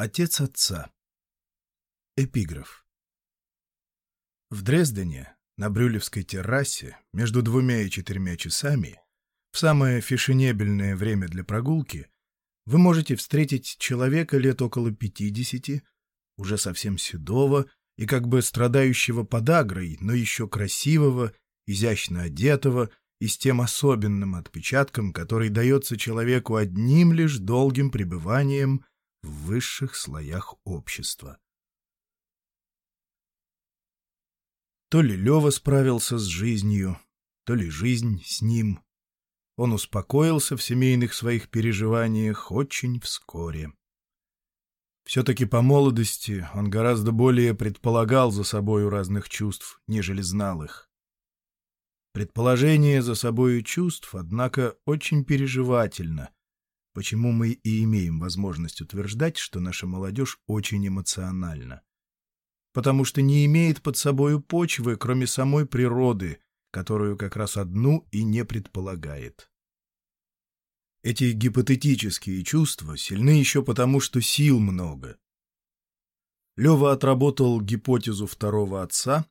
Отец отца. Эпиграф. В Дрездене, на Брюлевской террасе, между двумя и четырьмя часами, в самое фешенебельное время для прогулки, вы можете встретить человека лет около пятидесяти, уже совсем седого и как бы страдающего подагрой, но еще красивого, изящно одетого и с тем особенным отпечатком, который дается человеку одним лишь долгим пребыванием в высших слоях общества. То ли Лева справился с жизнью, то ли жизнь с ним. Он успокоился в семейных своих переживаниях очень вскоре. Все-таки по молодости он гораздо более предполагал за собою разных чувств, нежели знал их. Предположение за собою чувств, однако, очень переживательно, почему мы и имеем возможность утверждать, что наша молодежь очень эмоциональна. Потому что не имеет под собою почвы, кроме самой природы, которую как раз одну и не предполагает. Эти гипотетические чувства сильны еще потому, что сил много. Лева отработал гипотезу второго отца,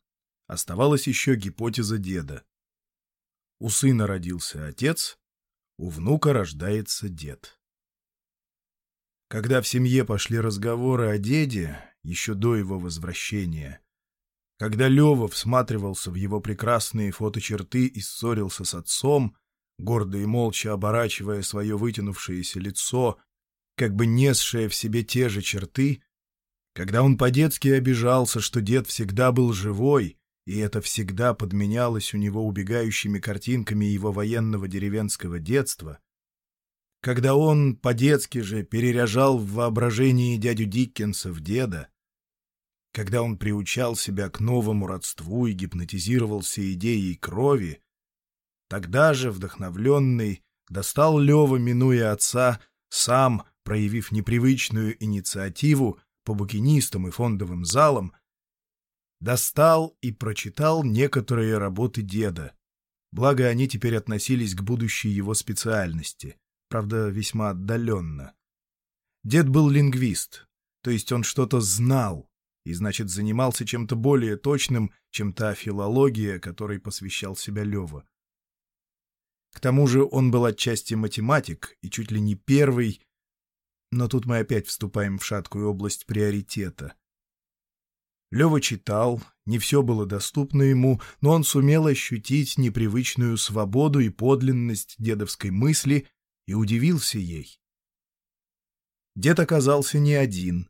оставалась еще гипотеза деда. У сына родился отец, у внука рождается дед. Когда в семье пошли разговоры о деде, еще до его возвращения, когда Лева всматривался в его прекрасные фоточерты и ссорился с отцом, гордо и молча оборачивая свое вытянувшееся лицо, как бы несшее в себе те же черты, когда он по-детски обижался, что дед всегда был живой, и это всегда подменялось у него убегающими картинками его военного деревенского детства, когда он по-детски же переряжал в воображении дядю Диккенса в деда, когда он приучал себя к новому родству и гипнотизировался идеей крови, тогда же, вдохновленный, достал Лева, минуя отца, сам, проявив непривычную инициативу по букинистам и фондовым залам, достал и прочитал некоторые работы деда, благо они теперь относились к будущей его специальности — правда, весьма отдаленно. Дед был лингвист, то есть он что-то знал, и, значит, занимался чем-то более точным, чем та филология, которой посвящал себя Лева. К тому же он был отчасти математик и чуть ли не первый, но тут мы опять вступаем в шаткую область приоритета. Лева читал, не все было доступно ему, но он сумел ощутить непривычную свободу и подлинность дедовской мысли и удивился ей. Дед оказался не один.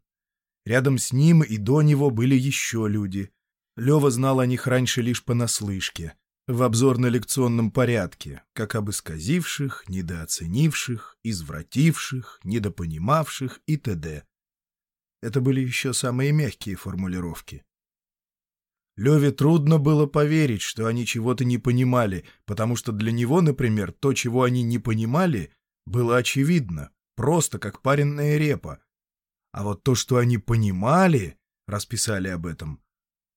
Рядом с ним и до него были еще люди. Лева знал о них раньше лишь понаслышке, в обзорно-лекционном порядке, как об исказивших, недооценивших, извративших, недопонимавших и т.д. Это были еще самые мягкие формулировки. Леве трудно было поверить, что они чего-то не понимали, потому что для него, например, то, чего они не понимали, было очевидно, просто как паренная репа. А вот то, что они понимали, расписали об этом,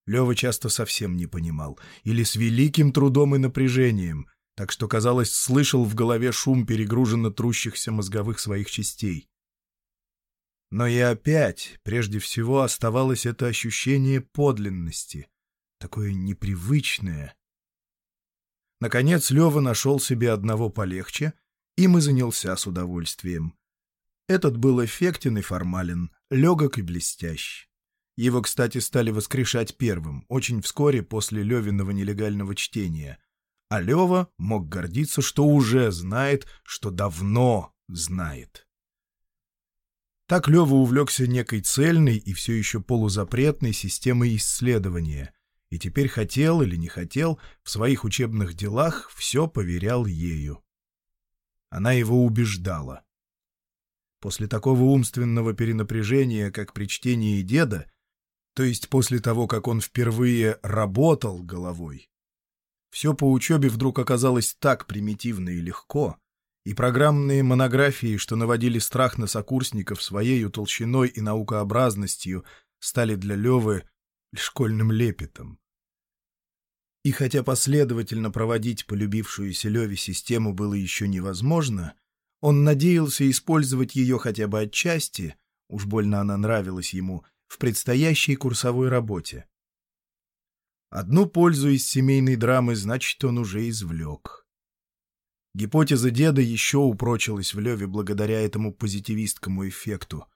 Лева часто совсем не понимал, или с великим трудом и напряжением, так что, казалось, слышал в голове шум перегруженно трущихся мозговых своих частей. Но и опять, прежде всего, оставалось это ощущение подлинности, такое непривычное. Наконец Лева нашел себе одного полегче — им и занялся с удовольствием. Этот был эффектен и формален, легок и блестящ. Его, кстати, стали воскрешать первым, очень вскоре после Левиного нелегального чтения. А Лева мог гордиться, что уже знает, что давно знает. Так Лева увлекся некой цельной и все еще полузапретной системой исследования, и теперь хотел или не хотел, в своих учебных делах все поверял ею. Она его убеждала. После такого умственного перенапряжения, как при чтении деда, то есть после того, как он впервые работал головой, все по учебе вдруг оказалось так примитивно и легко, и программные монографии, что наводили страх на сокурсников своей толщиной и наукообразностью, стали для Левы школьным лепетом. И хотя последовательно проводить полюбившуюся Леве систему было еще невозможно, он надеялся использовать ее хотя бы отчасти, уж больно она нравилась ему, в предстоящей курсовой работе. Одну пользу из семейной драмы, значит, он уже извлек. Гипотеза деда еще упрочилась в Леве благодаря этому позитивистскому эффекту.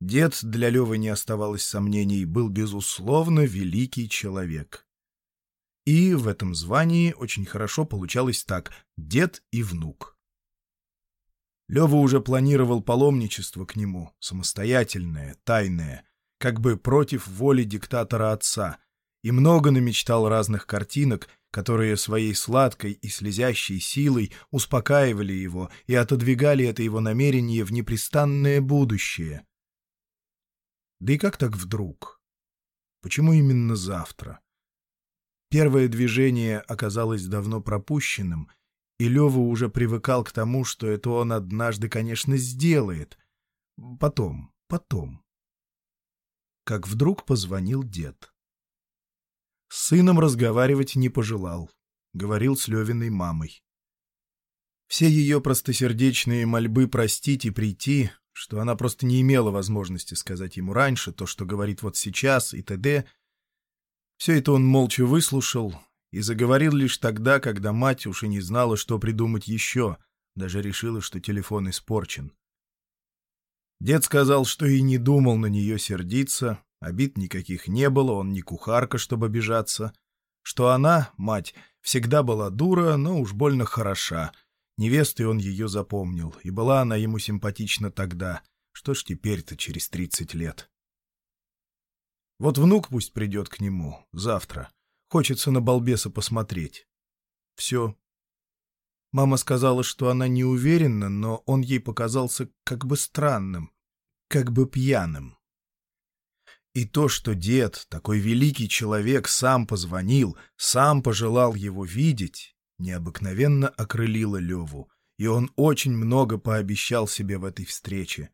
Дед, для Левы не оставалось сомнений, был, безусловно, великий человек. И в этом звании очень хорошо получалось так — дед и внук. Лева уже планировал паломничество к нему, самостоятельное, тайное, как бы против воли диктатора отца, и много намечтал разных картинок, которые своей сладкой и слезящей силой успокаивали его и отодвигали это его намерение в непрестанное будущее. Да и как так вдруг? Почему именно завтра? Первое движение оказалось давно пропущенным, и Лева уже привыкал к тому, что это он однажды, конечно, сделает. Потом, потом. Как вдруг позвонил дед. С сыном разговаривать не пожелал. Говорил с Левиной мамой. Все ее простосердечные мольбы простить и прийти, что она просто не имела возможности сказать ему раньше то, что говорит вот сейчас и т.д., все это он молча выслушал и заговорил лишь тогда, когда мать уж и не знала, что придумать еще, даже решила, что телефон испорчен. Дед сказал, что и не думал на нее сердиться, Обид никаких не было, он не кухарка, чтобы обижаться. Что она, мать, всегда была дура, но уж больно хороша. Невестой он ее запомнил, и была она ему симпатична тогда. Что ж теперь-то через тридцать лет? Вот внук пусть придет к нему завтра. Хочется на балбеса посмотреть. Все. Мама сказала, что она не уверена, но он ей показался как бы странным, как бы пьяным. И то, что дед, такой великий человек, сам позвонил, сам пожелал его видеть, необыкновенно окрылило Леву, и он очень много пообещал себе в этой встрече.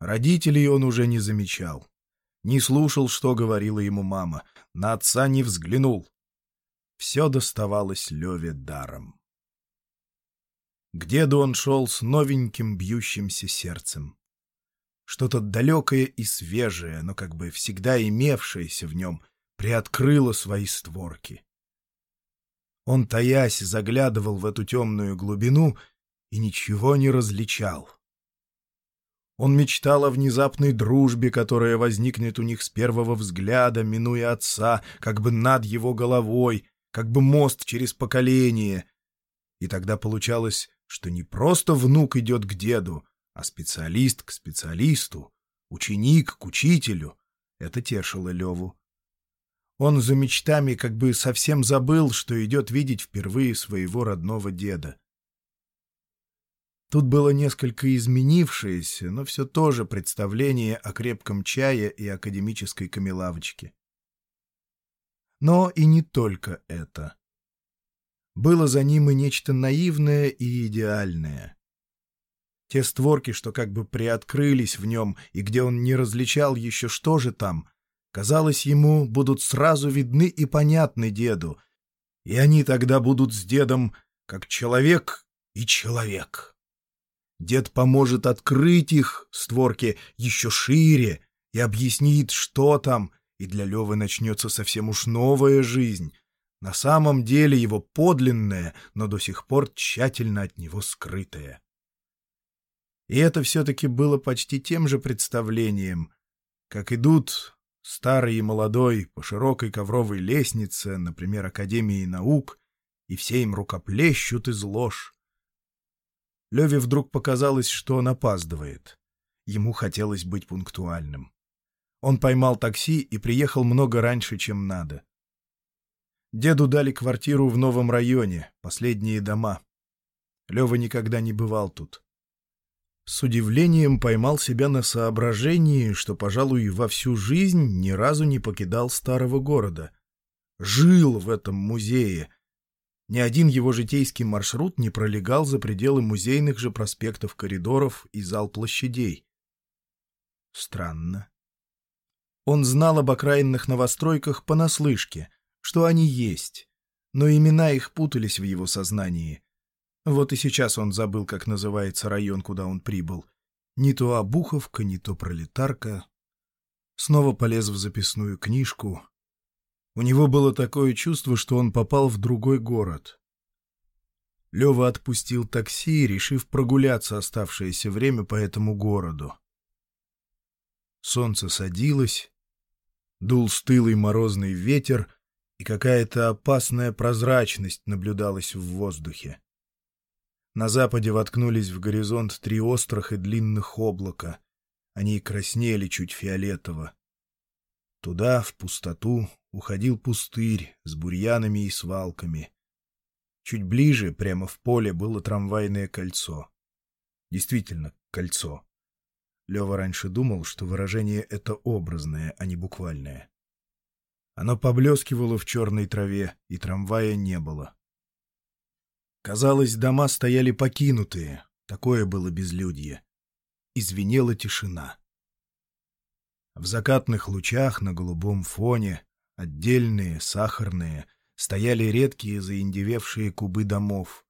Родителей он уже не замечал. Не слушал, что говорила ему мама, на отца не взглянул. Все доставалось Леве даром. К деду он шел с новеньким бьющимся сердцем. Что-то далекое и свежее, но как бы всегда имевшееся в нем, приоткрыло свои створки. Он, таясь, заглядывал в эту темную глубину и ничего не различал. Он мечтал о внезапной дружбе, которая возникнет у них с первого взгляда, минуя отца, как бы над его головой, как бы мост через поколение. И тогда получалось, что не просто внук идет к деду, а специалист к специалисту, ученик к учителю — это тешило Леву. Он за мечтами как бы совсем забыл, что идет видеть впервые своего родного деда. Тут было несколько изменившееся, но все то же представление о крепком чае и академической камелавочке. Но и не только это. Было за ним и нечто наивное и идеальное. Те створки, что как бы приоткрылись в нем, и где он не различал еще, что же там, казалось ему, будут сразу видны и понятны деду, и они тогда будут с дедом как человек и человек. Дед поможет открыть их, створки, еще шире, и объяснит, что там, и для Левы начнется совсем уж новая жизнь, на самом деле его подлинная, но до сих пор тщательно от него скрытая. И это все-таки было почти тем же представлением, как идут старый и молодой по широкой ковровой лестнице, например, Академии наук, и все им рукоплещут из лож. Леве вдруг показалось, что он опаздывает. Ему хотелось быть пунктуальным. Он поймал такси и приехал много раньше, чем надо. Деду дали квартиру в новом районе, последние дома. Лева никогда не бывал тут. С удивлением поймал себя на соображении, что, пожалуй, во всю жизнь ни разу не покидал старого города. Жил в этом музее. Ни один его житейский маршрут не пролегал за пределы музейных же проспектов коридоров и зал площадей. Странно. Он знал об окраинных новостройках понаслышке, что они есть, но имена их путались в его сознании — вот и сейчас он забыл, как называется район, куда он прибыл. Не то обуховка, не то пролетарка. Снова полез в записную книжку. У него было такое чувство, что он попал в другой город. Лева отпустил такси, решив прогуляться оставшееся время по этому городу. Солнце садилось, дул стылый морозный ветер, и какая-то опасная прозрачность наблюдалась в воздухе. На западе воткнулись в горизонт три острых и длинных облака. Они краснели чуть фиолетово. Туда, в пустоту, уходил пустырь с бурьянами и свалками. Чуть ближе, прямо в поле, было трамвайное кольцо. Действительно, кольцо. Лева раньше думал, что выражение это образное, а не буквальное. Оно поблескивало в черной траве, и трамвая не было. Казалось, дома стояли покинутые, такое было безлюдье. Извинела тишина. В закатных лучах на голубом фоне, отдельные, сахарные, стояли редкие заиндевевшие кубы домов,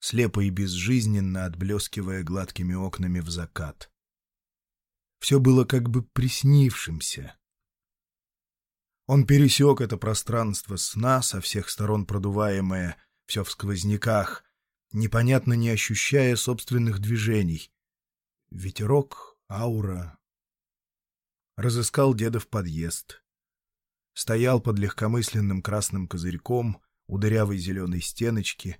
слепо и безжизненно отблескивая гладкими окнами в закат. Все было как бы приснившимся. Он пересек это пространство сна, со всех сторон продуваемое, все в сквозняках, непонятно не ощущая собственных движений. Ветерок, аура. Разыскал деда в подъезд. Стоял под легкомысленным красным козырьком у дырявой зеленой стеночки.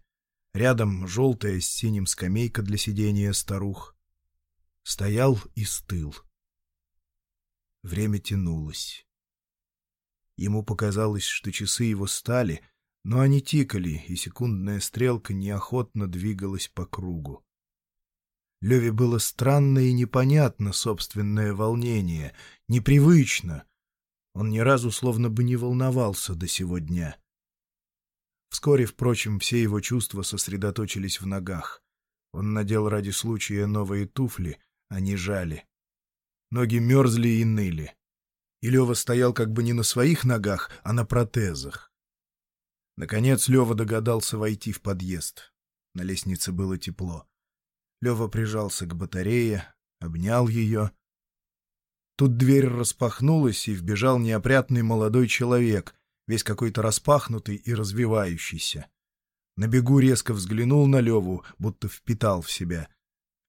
Рядом желтая с синим скамейка для сидения старух. Стоял и стыл. Время тянулось. Ему показалось, что часы его стали, но они тикали, и секундная стрелка неохотно двигалась по кругу. Леве было странно и непонятно собственное волнение, непривычно. Он ни разу словно бы не волновался до сего дня. Вскоре, впрочем, все его чувства сосредоточились в ногах. Он надел ради случая новые туфли, они жали. Ноги мерзли и ныли. И Лева стоял как бы не на своих ногах, а на протезах. Наконец Лева догадался войти в подъезд. На лестнице было тепло. Лева прижался к батарее, обнял ее. Тут дверь распахнулась, и вбежал неопрятный молодой человек, весь какой-то распахнутый и развивающийся. На бегу резко взглянул на Леву, будто впитал в себя.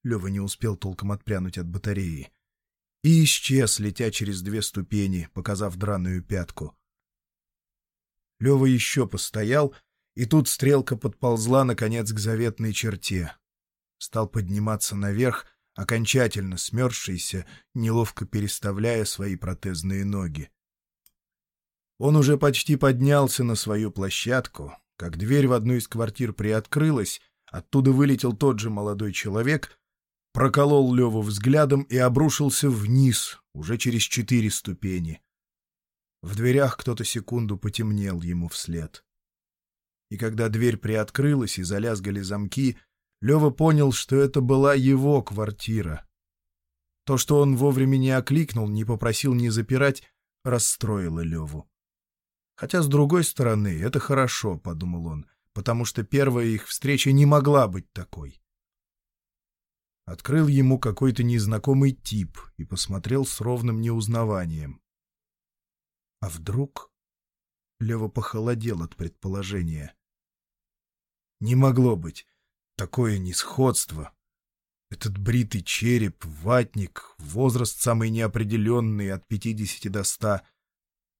Лева не успел толком отпрянуть от батареи и исчез, летя через две ступени, показав драную пятку. Лева еще постоял, и тут стрелка подползла, наконец, к заветной черте. Стал подниматься наверх, окончательно смерзшийся, неловко переставляя свои протезные ноги. Он уже почти поднялся на свою площадку, как дверь в одну из квартир приоткрылась, оттуда вылетел тот же молодой человек проколол Леву взглядом и обрушился вниз, уже через четыре ступени. В дверях кто-то секунду потемнел ему вслед. И когда дверь приоткрылась и залязгали замки, Лева понял, что это была его квартира. То, что он вовремя не окликнул, не попросил не запирать, расстроило Леву. Хотя, с другой стороны, это хорошо, — подумал он, — потому что первая их встреча не могла быть такой открыл ему какой-то незнакомый тип и посмотрел с ровным неузнаванием. А вдруг... Лева похолодел от предположения. Не могло быть. Такое несходство. Этот бритый череп, ватник, возраст самый неопределенный, от пятидесяти до ста.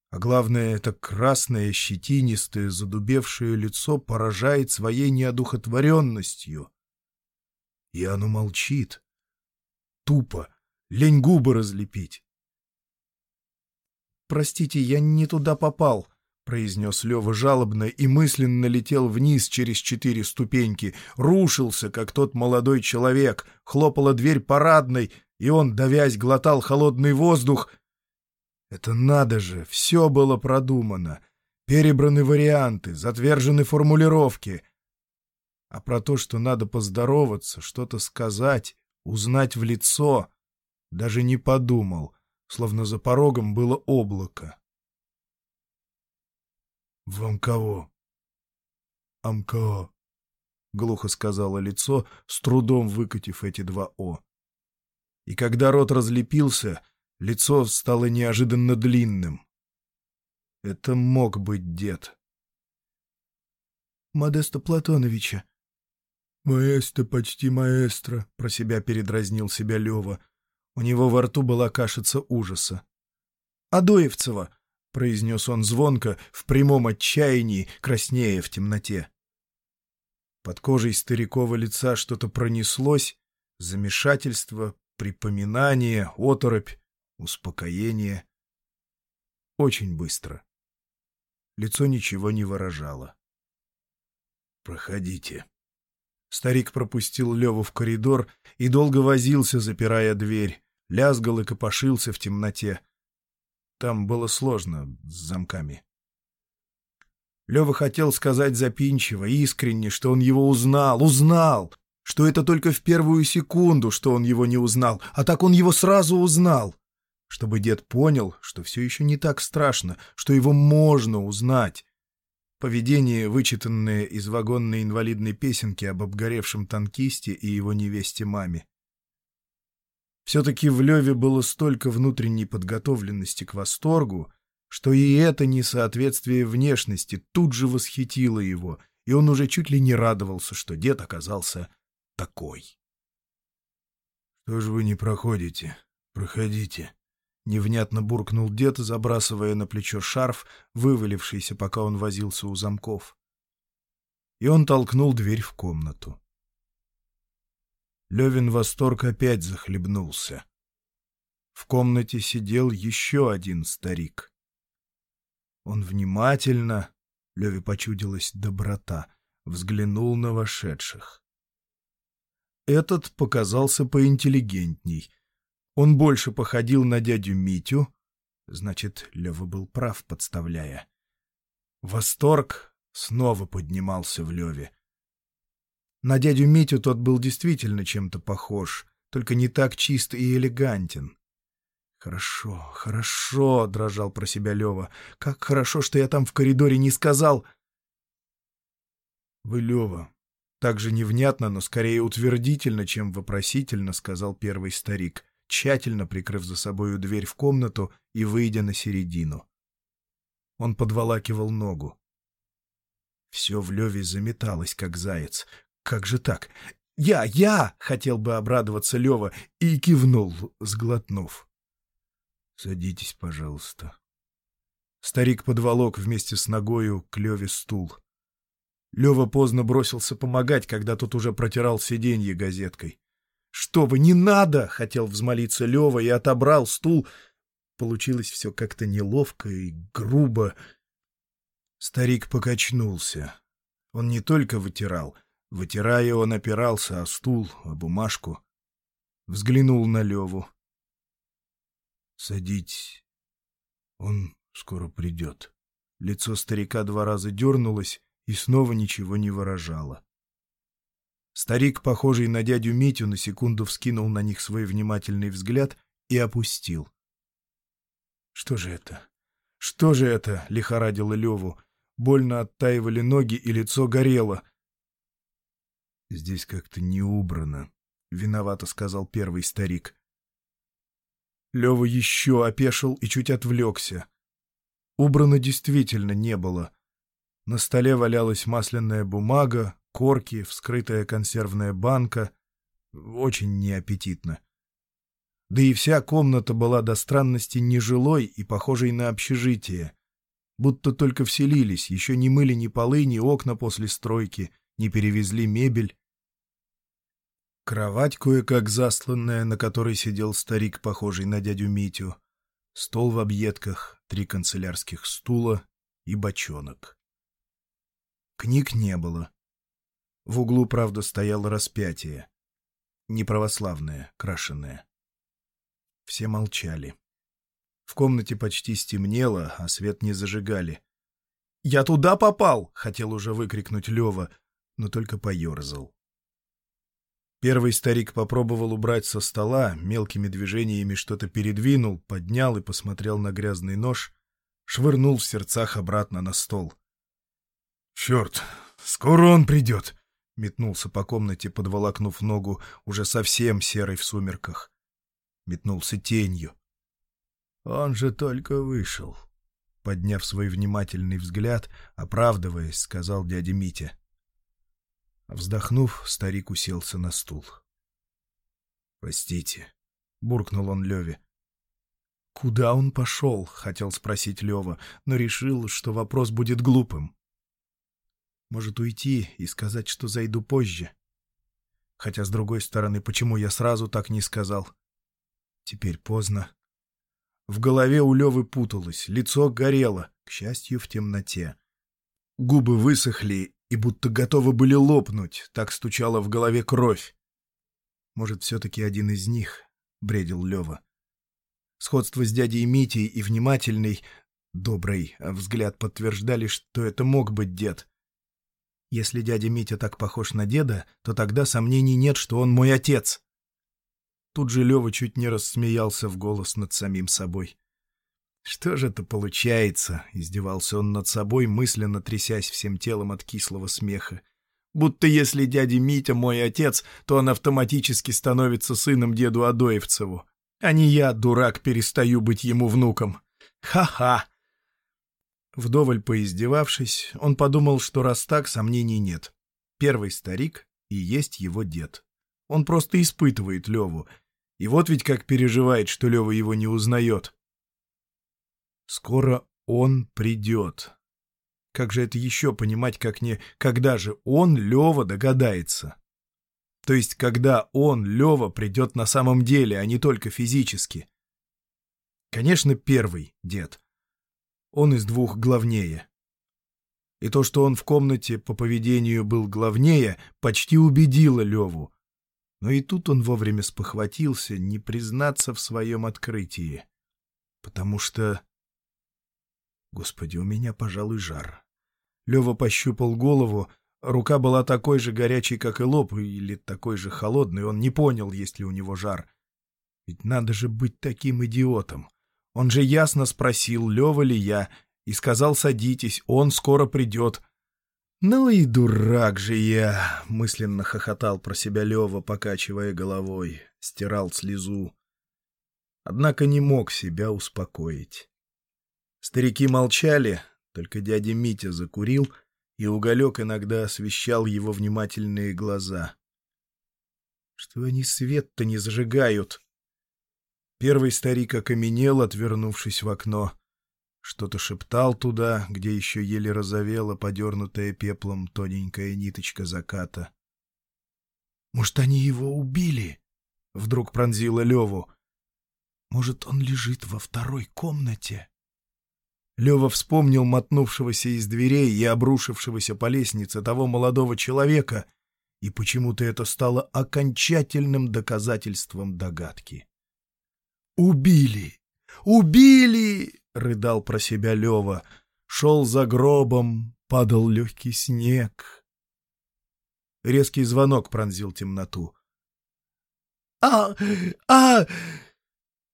А главное, это красное, щетинистое, задубевшее лицо поражает своей неодухотворенностью. И оно молчит. Тупо. Лень губы разлепить. «Простите, я не туда попал», — произнес Лева жалобно и мысленно летел вниз через четыре ступеньки, рушился, как тот молодой человек, хлопала дверь парадной, и он, давясь, глотал холодный воздух. Это надо же, все было продумано. Перебраны варианты, затвержены формулировки. А про то, что надо поздороваться, что-то сказать, узнать в лицо, даже не подумал, словно за порогом было облако. «Вам кого?» «Амкоо», — глухо сказала лицо, с трудом выкатив эти два «о». и когда рот разлепился, лицо стало неожиданно длинным. Это мог быть дед. «Модеста Платоновича». «Маэстро почти маэстро», — про себя передразнил себя Лева. У него во рту была кашица ужаса. «Адоевцева», — произнес он звонко, в прямом отчаянии, краснея в темноте. Под кожей старикова лица что-то пронеслось, замешательство, припоминание, оторопь, успокоение. Очень быстро. Лицо ничего не выражало. «Проходите». Старик пропустил Леву в коридор и долго возился, запирая дверь, лязгал и копошился в темноте. Там было сложно с замками. Лева хотел сказать запинчиво, искренне, что он его узнал, узнал, что это только в первую секунду, что он его не узнал, а так он его сразу узнал. Чтобы дед понял, что все еще не так страшно, что его можно узнать. Поведение, вычитанное из вагонной инвалидной песенки об обгоревшем танкисте и его невесте-маме. Все-таки в Леве было столько внутренней подготовленности к восторгу, что и это несоответствие внешности тут же восхитило его, и он уже чуть ли не радовался, что дед оказался такой. — Что же вы не проходите? Проходите. Невнятно буркнул дед, забрасывая на плечо шарф, вывалившийся, пока он возился у замков. И он толкнул дверь в комнату. Левин восторг опять захлебнулся. В комнате сидел еще один старик. Он внимательно, Леве почудилась доброта, взглянул на вошедших. Этот показался поинтеллигентней. Он больше походил на дядю Митю. Значит, Лева был прав, подставляя. Восторг снова поднимался в Леве. На дядю Митю тот был действительно чем-то похож, только не так чист и элегантен. «Хорошо, хорошо», — дрожал про себя Лева. «Как хорошо, что я там в коридоре не сказал...» «Вы, Лева, так же невнятно, но скорее утвердительно, чем вопросительно», — сказал первый старик, тщательно прикрыв за собою дверь в комнату и выйдя на середину. Он подволакивал ногу. Все в Леве заметалось, как заяц. Как же так? «Я, я!» — хотел бы обрадоваться Лева и кивнул, сглотнув. «Садитесь, пожалуйста». Старик подволок вместе с ногою к Леве стул. Лева поздно бросился помогать, когда тот уже протирал сиденье газеткой. «Что вы, не надо!» — хотел взмолиться Лева и отобрал стул. Получилось все как-то неловко и грубо. Старик покачнулся. Он не только вытирал — Вытирая, он опирался о стул, о бумажку. Взглянул на Леву. «Садитесь. Он скоро придет». Лицо старика два раза дернулось и снова ничего не выражало. Старик, похожий на дядю Митю, на секунду вскинул на них свой внимательный взгляд и опустил. «Что же это? Что же это?» — лихорадило Леву. Больно оттаивали ноги, и лицо горело. «Здесь как-то не убрано», — виновато сказал первый старик. Лева еще опешил и чуть отвлекся. Убрано действительно не было. На столе валялась масляная бумага, корки, вскрытая консервная банка. Очень неаппетитно. Да и вся комната была до странности нежилой и похожей на общежитие. Будто только вселились, еще не мыли ни полы, ни окна после стройки, не перевезли мебель. Кровать кое-как засланная, на которой сидел старик, похожий на дядю Митю. Стол в объедках, три канцелярских стула и бочонок. Книг не было. В углу, правда, стояло распятие. Неправославное, крашеное. Все молчали. В комнате почти стемнело, а свет не зажигали. «Я туда попал!» — хотел уже выкрикнуть Лева, но только поерзал. Первый старик попробовал убрать со стола, мелкими движениями что-то передвинул, поднял и посмотрел на грязный нож, швырнул в сердцах обратно на стол. «Черт, скоро он придет!» — метнулся по комнате, подволокнув ногу, уже совсем серой в сумерках. метнулся тенью. «Он же только вышел», — подняв свой внимательный взгляд, оправдываясь, сказал дядя Митя. Вздохнув, старик уселся на стул. «Простите», — буркнул он Леве. «Куда он пошел?» — хотел спросить Лева, но решил, что вопрос будет глупым. «Может, уйти и сказать, что зайду позже?» Хотя, с другой стороны, почему я сразу так не сказал? Теперь поздно. В голове у Левы путалось, лицо горело, к счастью, в темноте. Губы высохли и будто готовы были лопнуть, так стучала в голове кровь. Может, все-таки один из них, — бредил Лева. Сходство с дядей Митей и внимательный, добрый взгляд подтверждали, что это мог быть дед. Если дядя Митя так похож на деда, то тогда сомнений нет, что он мой отец. Тут же Лева чуть не рассмеялся в голос над самим собой. «Что же это получается?» — издевался он над собой, мысленно трясясь всем телом от кислого смеха. «Будто если дядя Митя мой отец, то он автоматически становится сыном деду Адоевцеву. А не я, дурак, перестаю быть ему внуком. Ха-ха!» Вдоволь поиздевавшись, он подумал, что раз так, сомнений нет. Первый старик и есть его дед. Он просто испытывает Леву. И вот ведь как переживает, что Лева его не узнает. Скоро он придет. Как же это еще понимать, как не когда же он, Лева, догадается? То есть, когда он, Лева, придет на самом деле, а не только физически. Конечно, первый дед. Он из двух главнее. И то, что он в комнате по поведению был главнее, почти убедило Леву. Но и тут он вовремя спохватился не признаться в своем открытии. Потому что Господи, у меня, пожалуй, жар. Лева пощупал голову. Рука была такой же горячей, как и лоб, или такой же холодной. Он не понял, есть ли у него жар. Ведь надо же быть таким идиотом. Он же ясно спросил, Лева ли я, и сказал, садитесь, он скоро придет. «Ну и дурак же я!» — мысленно хохотал про себя Лева, покачивая головой, стирал слезу. Однако не мог себя успокоить. Старики молчали, только дядя Митя закурил, и уголек иногда освещал его внимательные глаза. Что они свет-то не зажигают? Первый старик окаменел, отвернувшись в окно. Что-то шептал туда, где еще еле разовела, подернутая пеплом тоненькая ниточка заката. «Может, они его убили?» — вдруг пронзила Леву. «Может, он лежит во второй комнате?» Лева вспомнил мотнувшегося из дверей и обрушившегося по лестнице того молодого человека, и почему-то это стало окончательным доказательством догадки. «Убили! Убили!» — рыдал про себя Лева. Шел за гробом, падал легкий снег. Резкий звонок пронзил темноту. «А! А!»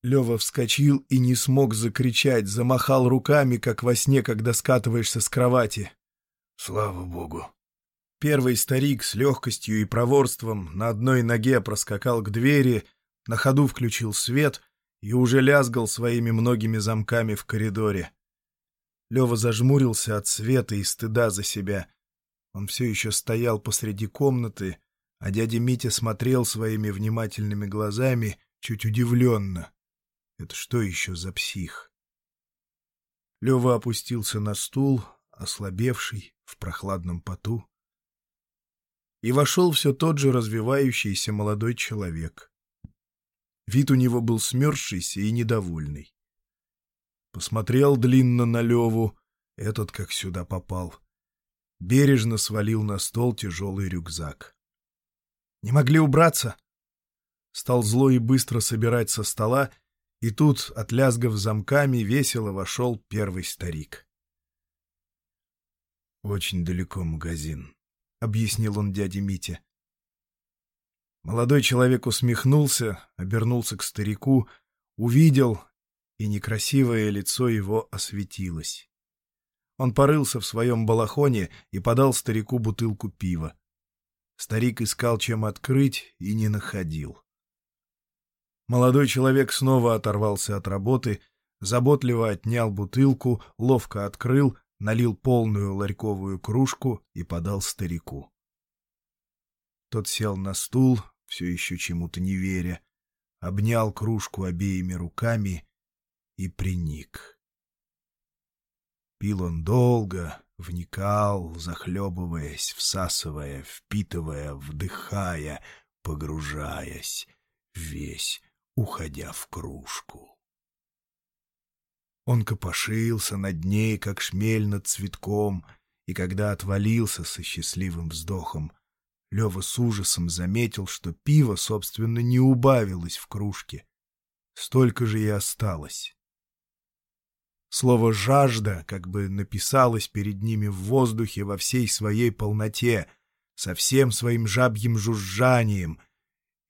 Лева вскочил и не смог закричать, замахал руками, как во сне, когда скатываешься с кровати. Слава богу! Первый старик с легкостью и проворством на одной ноге проскакал к двери, на ходу включил свет и уже лязгал своими многими замками в коридоре. Лева зажмурился от света и стыда за себя. Он все еще стоял посреди комнаты, а дядя Митя смотрел своими внимательными глазами, чуть удивленно. Это что еще за псих? Лева опустился на стул, ослабевший, в прохладном поту. И вошел все тот же развивающийся молодой человек. Вид у него был смерзшийся и недовольный. Посмотрел длинно на Леву, этот как сюда попал. Бережно свалил на стол тяжелый рюкзак. «Не могли убраться?» Стал зло и быстро собирать со стола и тут, отлязгав замками, весело вошел первый старик. «Очень далеко магазин», — объяснил он дяде Мите. Молодой человек усмехнулся, обернулся к старику, увидел, и некрасивое лицо его осветилось. Он порылся в своем балахоне и подал старику бутылку пива. Старик искал, чем открыть, и не находил. Молодой человек снова оторвался от работы, заботливо отнял бутылку, ловко открыл, налил полную ларьковую кружку и подал старику. Тот сел на стул, все еще чему-то не веря, обнял кружку обеими руками и приник. Пил он долго, вникал, захлебываясь, всасывая, впитывая, вдыхая, погружаясь, весь уходя в кружку. Он копошился над ней, как шмель над цветком, и когда отвалился со счастливым вздохом, Лева с ужасом заметил, что пиво, собственно, не убавилось в кружке. Столько же и осталось. Слово «жажда» как бы написалось перед ними в воздухе во всей своей полноте, со всем своим жабьим жужжанием,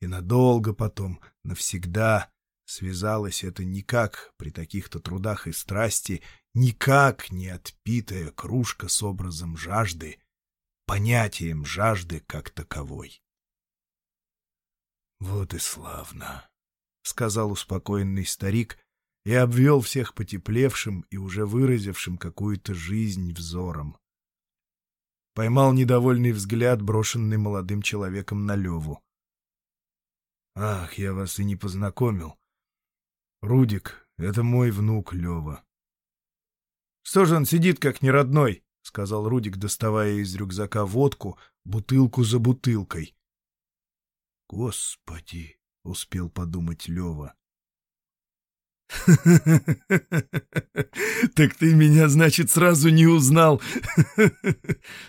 и надолго потом, навсегда, связалось это никак при таких-то трудах и страсти, никак не отпитая кружка с образом жажды, понятием жажды как таковой. «Вот и славно», — сказал успокоенный старик и обвел всех потеплевшим и уже выразившим какую-то жизнь взором. Поймал недовольный взгляд, брошенный молодым человеком на Леву. «Ах, я вас и не познакомил. Рудик — это мой внук Лева». «Что же он сидит, как неродной?» — сказал Рудик, доставая из рюкзака водку, бутылку за бутылкой. «Господи!» — успел подумать Лева. «Так ты меня, значит, сразу не узнал!»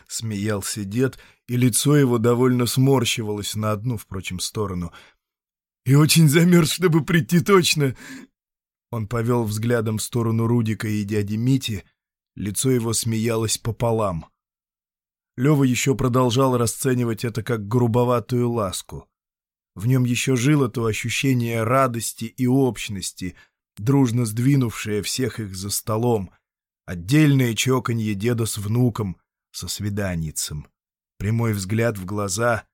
Смеялся дед, и лицо его довольно сморщивалось на одну, впрочем, сторону. «И очень замерз, чтобы прийти точно!» Он повел взглядом в сторону Рудика и дяди Мити. Лицо его смеялось пополам. Лева еще продолжал расценивать это как грубоватую ласку. В нем еще жило то ощущение радости и общности — дружно сдвинувшая всех их за столом, отдельное чоканье деда с внуком, со свиданницем, прямой взгляд в глаза.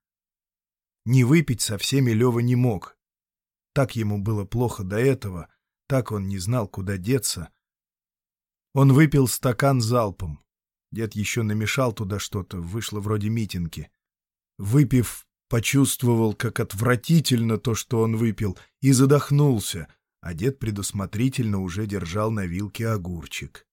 Не выпить со всеми Лева не мог. Так ему было плохо до этого, так он не знал, куда деться. Он выпил стакан залпом. Дед еще намешал туда что-то, вышло вроде митинги. Выпив, почувствовал, как отвратительно то, что он выпил, и задохнулся — а дед предусмотрительно уже держал на вилке огурчик.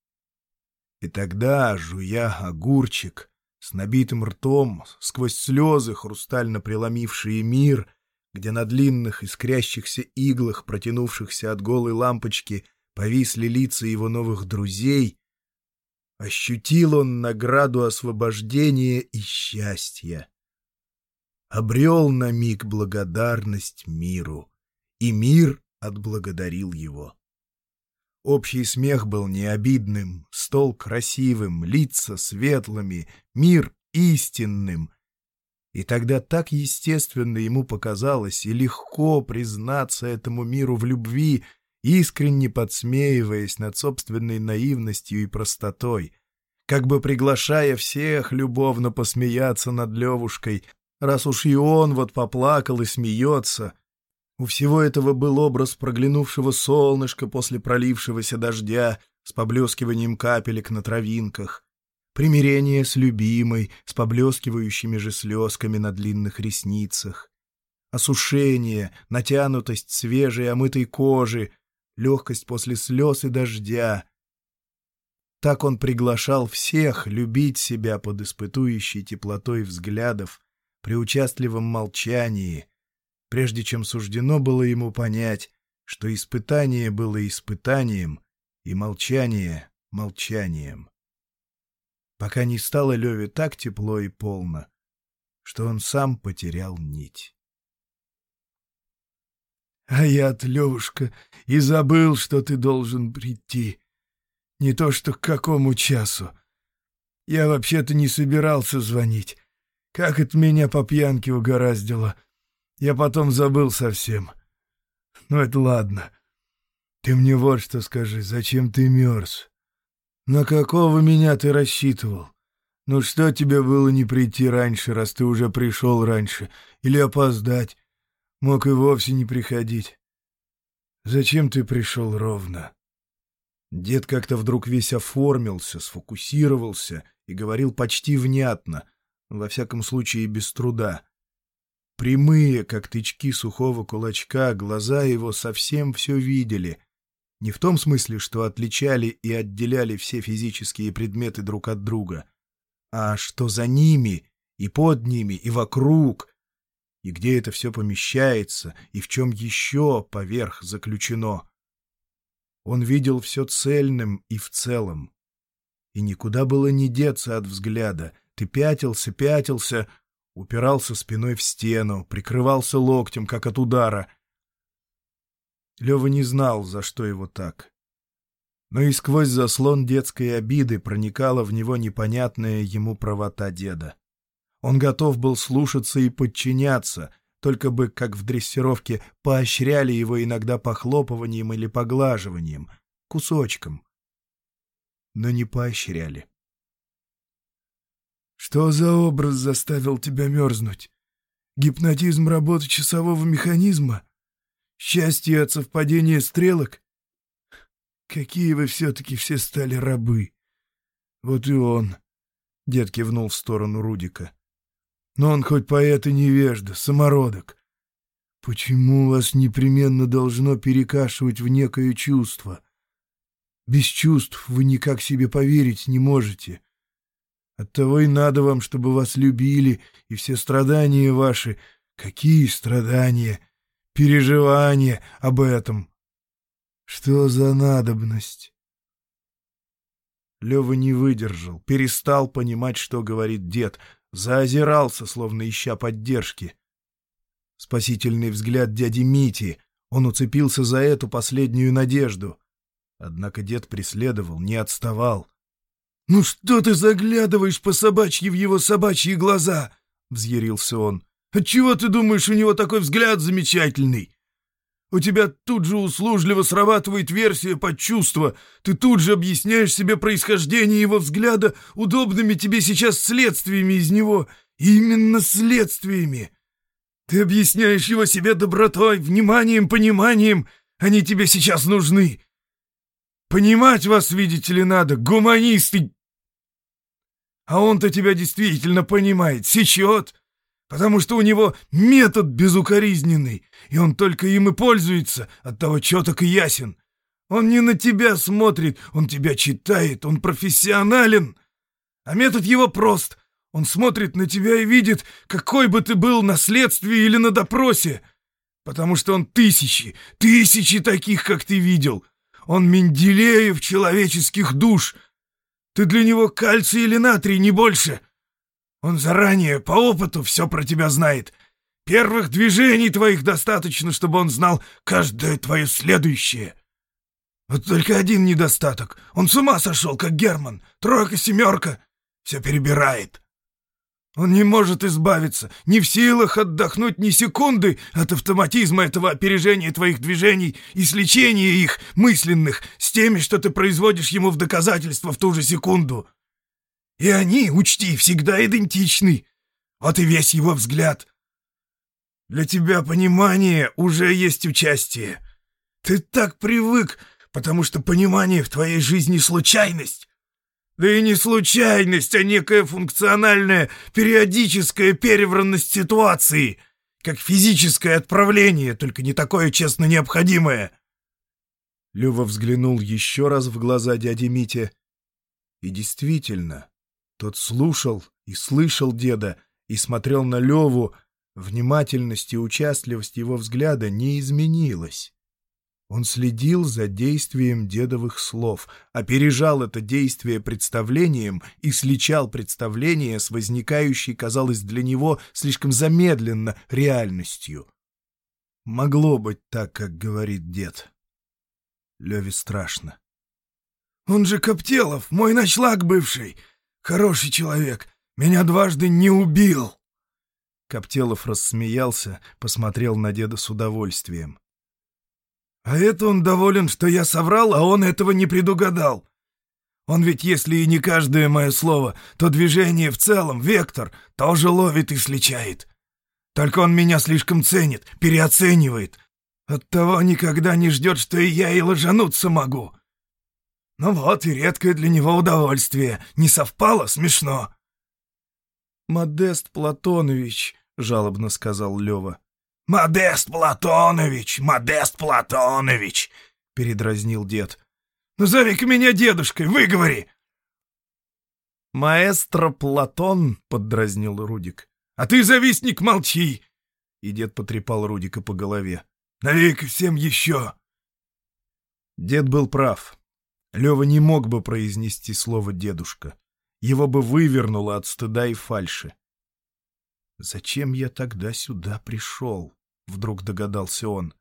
И тогда, жуя огурчик, с набитым ртом, сквозь слезы, хрустально преломившие мир, где на длинных искрящихся иглах, протянувшихся от голой лампочки, повисли лица его новых друзей, ощутил он награду освобождения и счастья. Обрел на миг благодарность миру, и мир отблагодарил его. Общий смех был необидным, стол красивым, лица светлыми, мир истинным. И тогда так естественно ему показалось и легко признаться этому миру в любви, искренне подсмеиваясь над собственной наивностью и простотой, как бы приглашая всех любовно посмеяться над Левушкой, раз уж и он вот поплакал и смеется, у всего этого был образ проглянувшего солнышка после пролившегося дождя с поблескиванием капелек на травинках, примирение с любимой, с поблескивающими же слезками на длинных ресницах, осушение, натянутость свежей омытой кожи, легкость после слез и дождя. Так он приглашал всех любить себя под испытующей теплотой взглядов при участливом молчании, прежде чем суждено было ему понять, что испытание было испытанием и молчание — молчанием. Пока не стало Леве так тепло и полно, что он сам потерял нить. А я-то, Левушка, и забыл, что ты должен прийти. Не то что к какому часу. Я вообще-то не собирался звонить. Как это меня по пьянке угораздило — я потом забыл совсем. Ну, это ладно. Ты мне вот что скажи, зачем ты мерз? На какого меня ты рассчитывал? Ну что тебе было не прийти раньше, раз ты уже пришел раньше? Или опоздать? Мог и вовсе не приходить. Зачем ты пришел ровно? Дед как-то вдруг весь оформился, сфокусировался и говорил почти внятно, во всяком случае без труда. Прямые, как тычки сухого кулачка, глаза его совсем все видели. Не в том смысле, что отличали и отделяли все физические предметы друг от друга, а что за ними и под ними и вокруг, и где это все помещается, и в чем еще поверх заключено. Он видел все цельным и в целом. И никуда было не деться от взгляда. Ты пятился, пятился, упирался спиной в стену, прикрывался локтем, как от удара. Лева не знал, за что его так. Но и сквозь заслон детской обиды проникала в него непонятная ему правота деда. Он готов был слушаться и подчиняться, только бы, как в дрессировке, поощряли его иногда похлопыванием или поглаживанием, кусочком. Но не поощряли. Что за образ заставил тебя мерзнуть? Гипнотизм работы часового механизма? Счастье от совпадения стрелок? Какие вы все-таки все стали рабы! Вот и он. Дед кивнул в сторону Рудика. Но он хоть поэт и невежда, самородок. Почему вас непременно должно перекашивать в некое чувство? Без чувств вы никак себе поверить не можете. Оттого и надо вам, чтобы вас любили, и все страдания ваши... Какие страдания? Переживания об этом. Что за надобность? Лева не выдержал, перестал понимать, что говорит дед, заозирался, словно ища поддержки. Спасительный взгляд дяди Мити, он уцепился за эту последнюю надежду. Однако дед преследовал, не отставал. «Ну что ты заглядываешь по собачьи в его собачьи глаза?» — взъярился он. «Отчего ты думаешь, у него такой взгляд замечательный? У тебя тут же услужливо срабатывает версия под чувство. Ты тут же объясняешь себе происхождение его взгляда удобными тебе сейчас следствиями из него. Именно следствиями. Ты объясняешь его себе добротой, вниманием, пониманием. Они тебе сейчас нужны. Понимать вас, видите ли, надо, гуманисты, а он-то тебя действительно понимает, сечет, потому что у него метод безукоризненный, и он только им и пользуется, оттого четок и ясен. Он не на тебя смотрит, он тебя читает, он профессионален. А метод его прост. Он смотрит на тебя и видит, какой бы ты был на следствии или на допросе. Потому что он тысячи, тысячи таких, как ты видел. Он Менделеев человеческих душ — ты для него кальций или натрий, не больше. Он заранее, по опыту, все про тебя знает. Первых движений твоих достаточно, чтобы он знал каждое твое следующее. Вот только один недостаток. Он с ума сошел, как Герман. Тройка-семерка. Все перебирает. Он не может избавиться, не в силах отдохнуть ни секунды от автоматизма этого опережения твоих движений и сличения их, мысленных, с теми, что ты производишь ему в доказательство в ту же секунду. И они, учти, всегда идентичны. Вот и весь его взгляд. Для тебя понимание уже есть участие. Ты так привык, потому что понимание в твоей жизни — случайность. Да и не случайность, а некая функциональная периодическая перевранность ситуации, как физическое отправление, только не такое честно необходимое. Лёва взглянул еще раз в глаза дяди Мите. И действительно, тот слушал и слышал деда, и смотрел на Леву, внимательность и участливость его взгляда не изменилась. Он следил за действием дедовых слов, опережал это действие представлением и сличал представление с возникающей, казалось, для него слишком замедленно реальностью. Могло быть так, как говорит дед. Леве страшно. «Он же Коптелов, мой ночлаг бывший. Хороший человек. Меня дважды не убил». Коптелов рассмеялся, посмотрел на деда с удовольствием. А это он доволен, что я соврал, а он этого не предугадал. Он ведь, если и не каждое мое слово, то движение в целом, вектор, тоже ловит и сличает. Только он меня слишком ценит, переоценивает. Оттого никогда не ждет, что и я и ложануться могу. Ну вот, и редкое для него удовольствие. Не совпало? Смешно. «Модест Платонович», — жалобно сказал Лева. «Модест Платонович! Модест Платонович!» — передразнил дед. «Назови-ка меня дедушкой, выговори!» «Маэстро Платон», — поддразнил Рудик. «А ты, завистник, молчи!» И дед потрепал Рудика по голове. «Навек всем еще!» Дед был прав. Лева не мог бы произнести слово «дедушка». Его бы вывернуло от стыда и фальши. «Зачем я тогда сюда пришел?» — вдруг догадался он.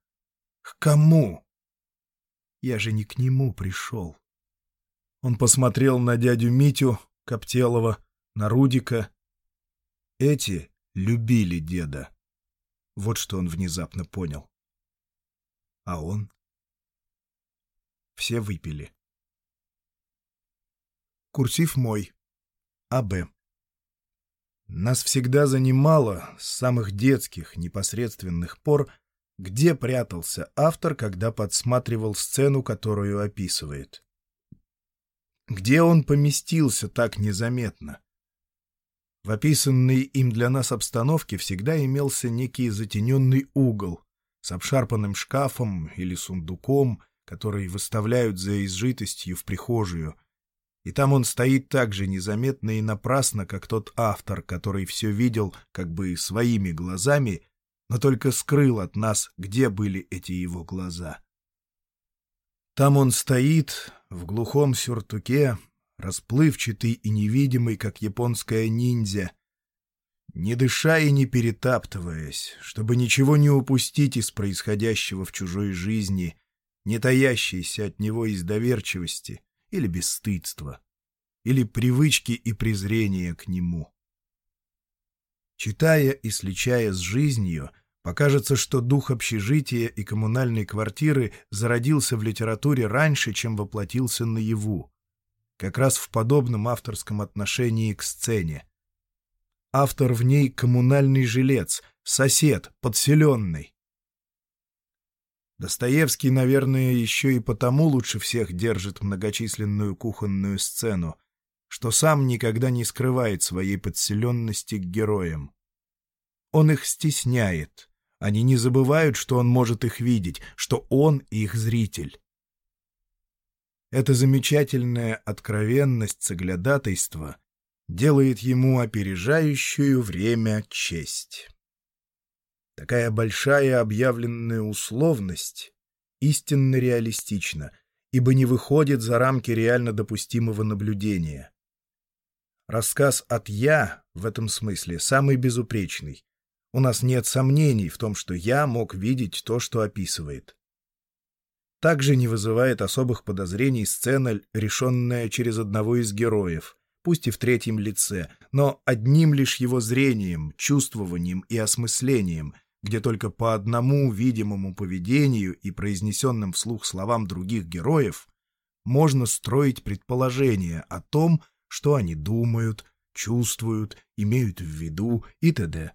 «К кому?» «Я же не к нему пришел». Он посмотрел на дядю Митю, Коптелова, на Рудика. Эти любили деда. Вот что он внезапно понял. А он? Все выпили. Курсив мой. А.Б. Нас всегда занимало с самых детских, непосредственных пор, где прятался автор, когда подсматривал сцену, которую описывает. Где он поместился так незаметно? В описанной им для нас обстановке всегда имелся некий затененный угол с обшарпанным шкафом или сундуком, который выставляют за изжитостью в прихожую. И там он стоит так же незаметно и напрасно, как тот автор, который все видел как бы своими глазами, но только скрыл от нас, где были эти его глаза. Там он стоит, в глухом сюртуке, расплывчатый и невидимый, как японская ниндзя, не дыша и не перетаптываясь, чтобы ничего не упустить из происходящего в чужой жизни, не таящейся от него из доверчивости или бесстыдства, или привычки и презрения к нему. Читая и сличая с жизнью, Покажется, что дух общежития и коммунальной квартиры зародился в литературе раньше, чем воплотился наяву. Как раз в подобном авторском отношении к сцене. Автор в ней коммунальный жилец, сосед, подселенный. Достоевский, наверное, еще и потому лучше всех держит многочисленную кухонную сцену, что сам никогда не скрывает своей подселенности к героям. Он их стесняет, они не забывают, что он может их видеть, что он их зритель. Эта замечательная откровенность соглядатайства делает ему опережающую время честь. Такая большая объявленная условность истинно реалистична, ибо не выходит за рамки реально допустимого наблюдения. Рассказ от «я» в этом смысле самый безупречный, у нас нет сомнений в том, что я мог видеть то, что описывает. Также не вызывает особых подозрений сцена, решенная через одного из героев, пусть и в третьем лице, но одним лишь его зрением, чувствованием и осмыслением, где только по одному видимому поведению и произнесенным вслух словам других героев можно строить предположения о том, что они думают, чувствуют, имеют в виду и т.д.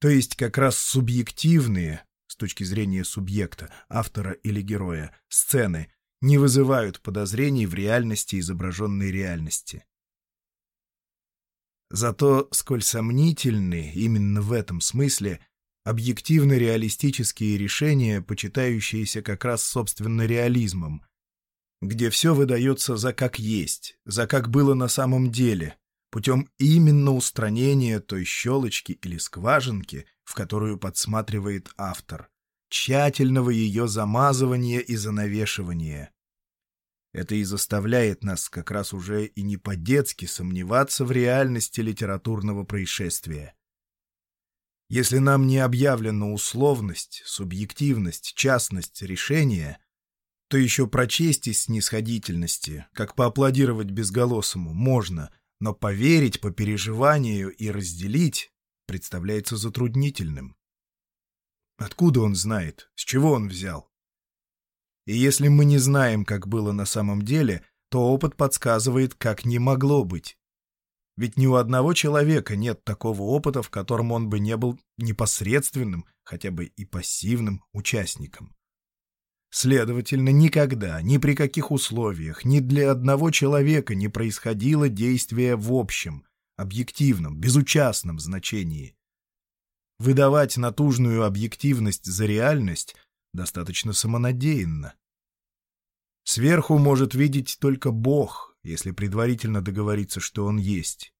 То есть как раз субъективные, с точки зрения субъекта, автора или героя, сцены не вызывают подозрений в реальности изображенной реальности. Зато, сколь сомнительны именно в этом смысле объективно-реалистические решения, почитающиеся как раз собственно реализмом, где все выдается за как есть, за как было на самом деле, путем именно устранения той щелочки или скважинки, в которую подсматривает автор, тщательного ее замазывания и занавешивания. Это и заставляет нас как раз уже и не по-детски сомневаться в реальности литературного происшествия. Если нам не объявлена условность, субъективность, частность решения, то еще прочесть из снисходительности, как поаплодировать безголосому, можно, но поверить по переживанию и разделить представляется затруднительным. Откуда он знает, с чего он взял? И если мы не знаем, как было на самом деле, то опыт подсказывает, как не могло быть. Ведь ни у одного человека нет такого опыта, в котором он бы не был непосредственным, хотя бы и пассивным участником. Следовательно, никогда, ни при каких условиях, ни для одного человека не происходило действие в общем, объективном, безучастном значении. Выдавать натужную объективность за реальность достаточно самонадеянно. Сверху может видеть только Бог, если предварительно договориться, что Он есть.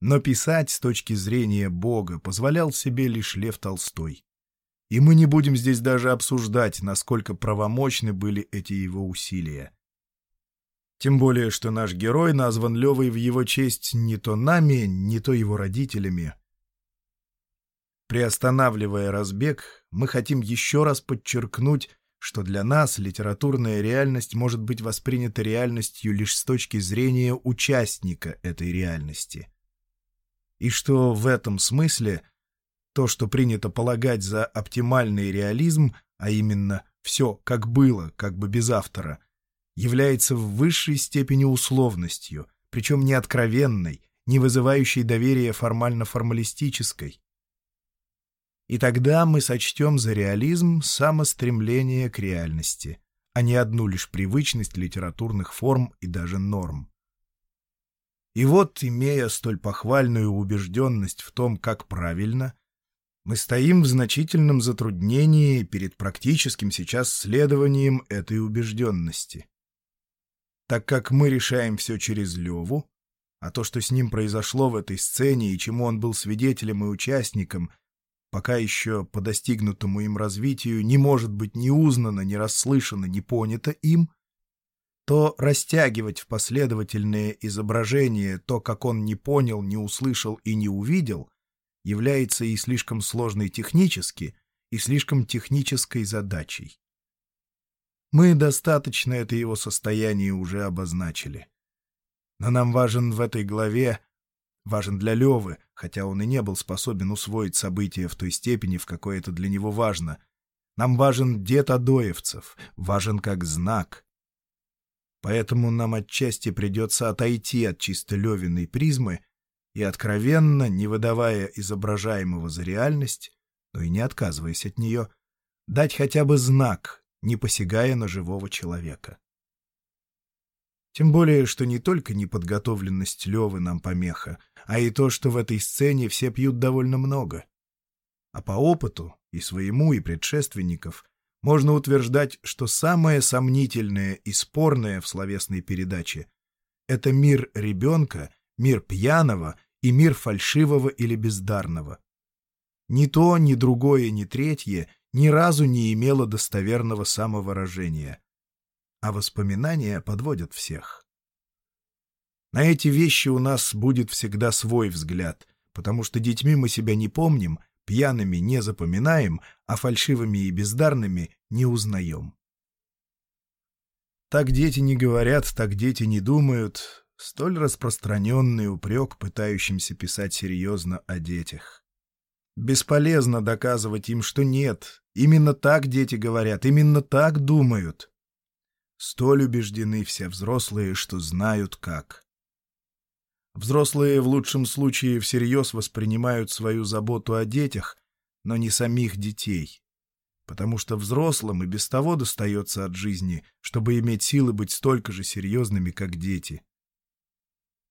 Но писать с точки зрения Бога позволял себе лишь Лев Толстой. И мы не будем здесь даже обсуждать, насколько правомочны были эти его усилия. Тем более, что наш герой назван Левой в его честь не то нами, не то его родителями. Приостанавливая разбег, мы хотим еще раз подчеркнуть, что для нас литературная реальность может быть воспринята реальностью лишь с точки зрения участника этой реальности. И что в этом смысле – то, что принято полагать за оптимальный реализм, а именно все как было, как бы без автора, является в высшей степени условностью, причем не откровенной, не вызывающей доверия формально-формалистической. И тогда мы сочтем за реализм самостремление к реальности, а не одну лишь привычность литературных форм и даже норм. И вот, имея столь похвальную убежденность в том, как правильно, мы стоим в значительном затруднении перед практическим сейчас следованием этой убежденности. Так как мы решаем все через Леву, а то, что с ним произошло в этой сцене и чему он был свидетелем и участником, пока еще по достигнутому им развитию не может быть ни узнано, ни расслышано, ни понято им, то растягивать в последовательное изображение то, как он не понял, не услышал и не увидел, является и слишком сложной технически, и слишком технической задачей. Мы достаточно это его состояние уже обозначили. Но нам важен в этой главе, важен для Левы, хотя он и не был способен усвоить события в той степени, в какой это для него важно. Нам важен дед Адоевцев, важен как знак. Поэтому нам отчасти придется отойти от чисто Левиной призмы и откровенно, не выдавая изображаемого за реальность, но и не отказываясь от нее, дать хотя бы знак, не посягая на живого человека. Тем более, что не только неподготовленность Левы нам помеха, а и то, что в этой сцене все пьют довольно много. А по опыту, и своему, и предшественников, можно утверждать, что самое сомнительное и спорное в словесной передаче — это мир ребенка, мир пьяного и мир фальшивого или бездарного. Ни то, ни другое, ни третье ни разу не имело достоверного самовыражения. А воспоминания подводят всех. На эти вещи у нас будет всегда свой взгляд, потому что детьми мы себя не помним, пьяными не запоминаем, а фальшивыми и бездарными не узнаем. Так дети не говорят, так дети не думают, Столь распространенный упрек, пытающимся писать серьезно о детях. Бесполезно доказывать им, что нет. Именно так дети говорят, именно так думают. Столь убеждены все взрослые, что знают как. Взрослые в лучшем случае всерьез воспринимают свою заботу о детях, но не самих детей. Потому что взрослым и без того достается от жизни, чтобы иметь силы быть столько же серьезными, как дети.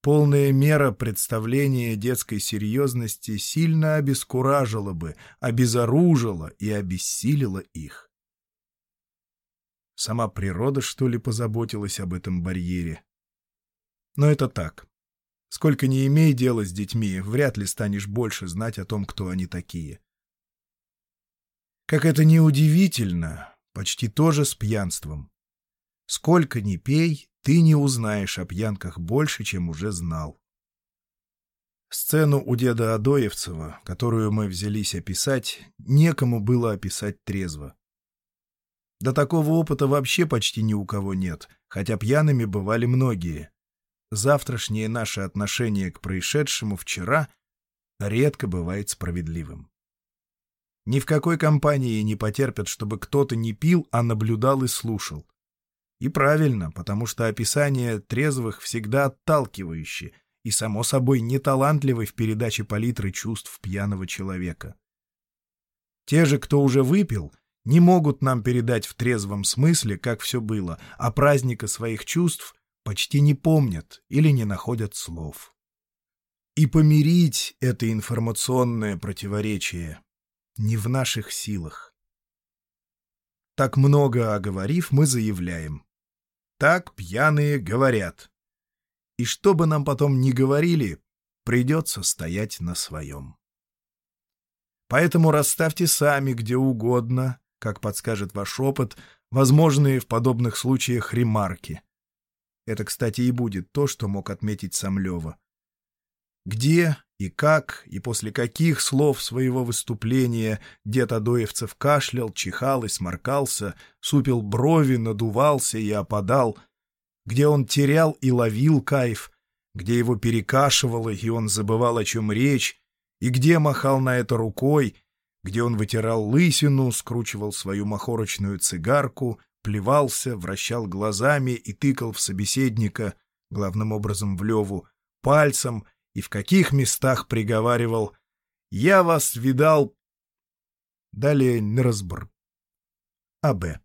Полная мера представления детской серьезности сильно обескуражила бы, обезоружила и обессилила их. Сама природа, что ли, позаботилась об этом барьере? Но это так. Сколько не имей дела с детьми, вряд ли станешь больше знать о том, кто они такие. Как это неудивительно, почти тоже с пьянством. Сколько ни пей, ты не узнаешь о пьянках больше, чем уже знал. Сцену у деда Адоевцева, которую мы взялись описать, некому было описать трезво. До такого опыта вообще почти ни у кого нет, хотя пьяными бывали многие. Завтрашнее наше отношение к происшедшему вчера редко бывает справедливым. Ни в какой компании не потерпят, чтобы кто-то не пил, а наблюдал и слушал. И правильно, потому что описание трезвых всегда отталкивающее и, само собой, неталантливый в передаче палитры чувств пьяного человека. Те же, кто уже выпил, не могут нам передать в трезвом смысле, как все было, а праздника своих чувств почти не помнят или не находят слов. И помирить это информационное противоречие не в наших силах. Так много оговорив, мы заявляем. Так пьяные говорят. И что бы нам потом ни говорили, придется стоять на своем. Поэтому расставьте сами где угодно, как подскажет ваш опыт, возможные в подобных случаях ремарки. Это, кстати, и будет то, что мог отметить сам Лева. Где и как, и после каких слов своего выступления дед Адоевцев кашлял, чихал и сморкался, супил брови, надувался и опадал, где он терял и ловил кайф, где его перекашивало, и он забывал, о чем речь, и где махал на это рукой, где он вытирал лысину, скручивал свою махорочную цигарку, плевался, вращал глазами и тыкал в собеседника, главным образом в Леву, пальцем, и в каких местах приговаривал «Я вас видал...» Далее не разбор. А.Б.